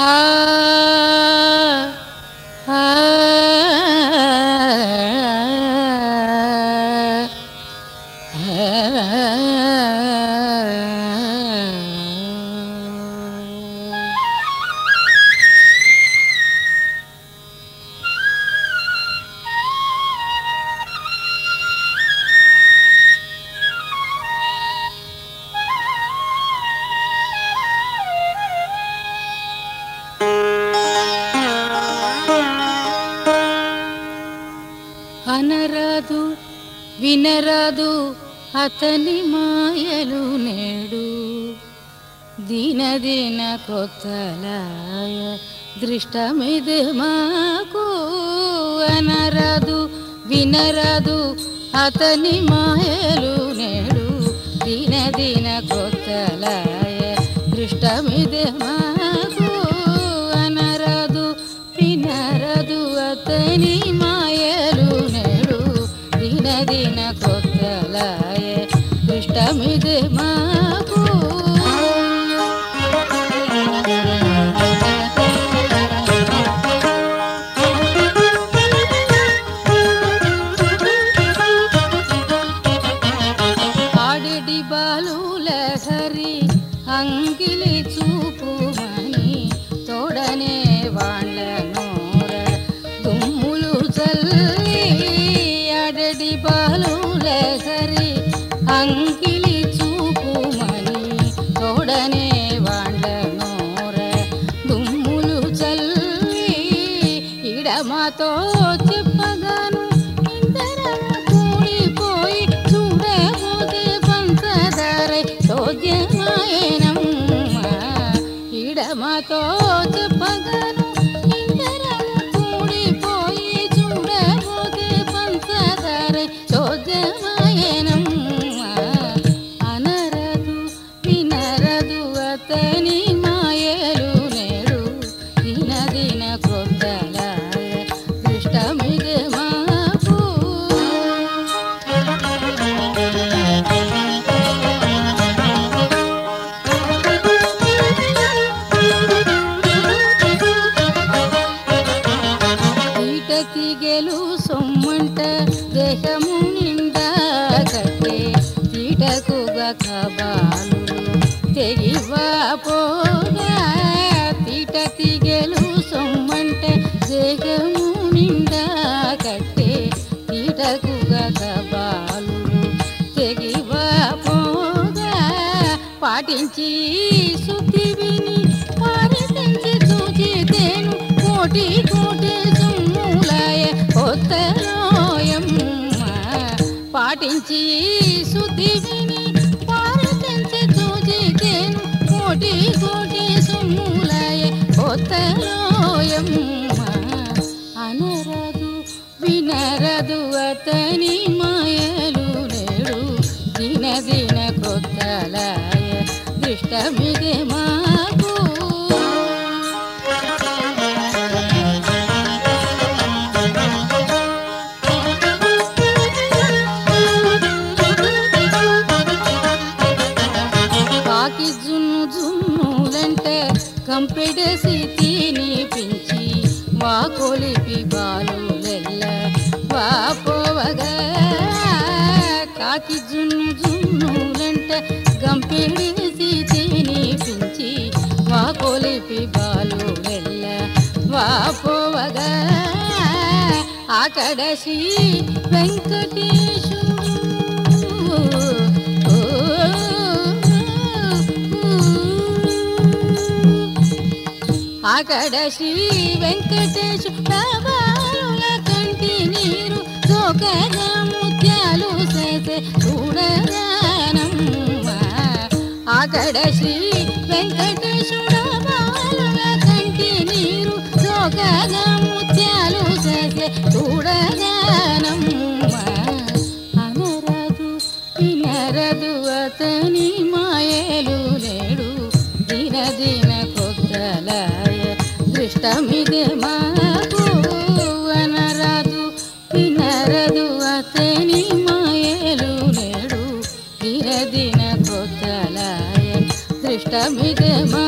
Ah ఆ అనరాదు వినరాదు అతని మాయలు నేడు దిన దిన కొత్తలాయ దృష్టమిది మాకు అనరాదు వినరాదు అతని మాయలు నేడు దిన దిన కొత్తలాయ ದಿನ ಕೊತ್ತಲಾಯ ದುಷ್ಟಮಿದೆ ಮಾಕು ಆಡಿಡಿ ಬಾಲೂಲ ಹರಿ ಅಂಗಿಲಿ ಚೂ मा ఈటతిగెలు సొమ్మంట దేహము నిండా కట్టే తీటకుగా కబాలు తెగివా పోగా తీట తిగెలు సొమ్మంట దేహము నిండా కట్టే తీటకుగా కబాలు తెగివా పోగా పాటించి శుద్ధి విని పారితించి చూచితేను కోటి కోటి సుమ్ములాయ కొత్తలోయమ్మ పాటించి శుద్ధి విని పారితించి చూచితేను కోటి కోటి అనరదు వినరదు అతని కంపెడసి తినిపించి మా కొలిపి బాలులెల్ల వాపోవగా కాకి జున్ను జున్నులంటే కంపెడసి తినిపించి మా కొలిపి బాలులెల్ల వాపోవగా ఆకడసి శ్రీ అక్కడ శ్రీ వెంకటేశ బాబాల కంటి నీరు సోకగా ముత్యాలు చేసే చూడగానమ్మ అక్కడ శ్రీ వెంకటేశ బాలుల కంటి నీరు సోకగా ముత్యాలు చేసే చూడగానమ్మ అనరదు వినరదు అతని మాయలు. ष्ट बाबनरा नते ನೆಡು ಇರದಿನ ಕೊತ್ತಲಾಯ गोदलय दृष्टबिबु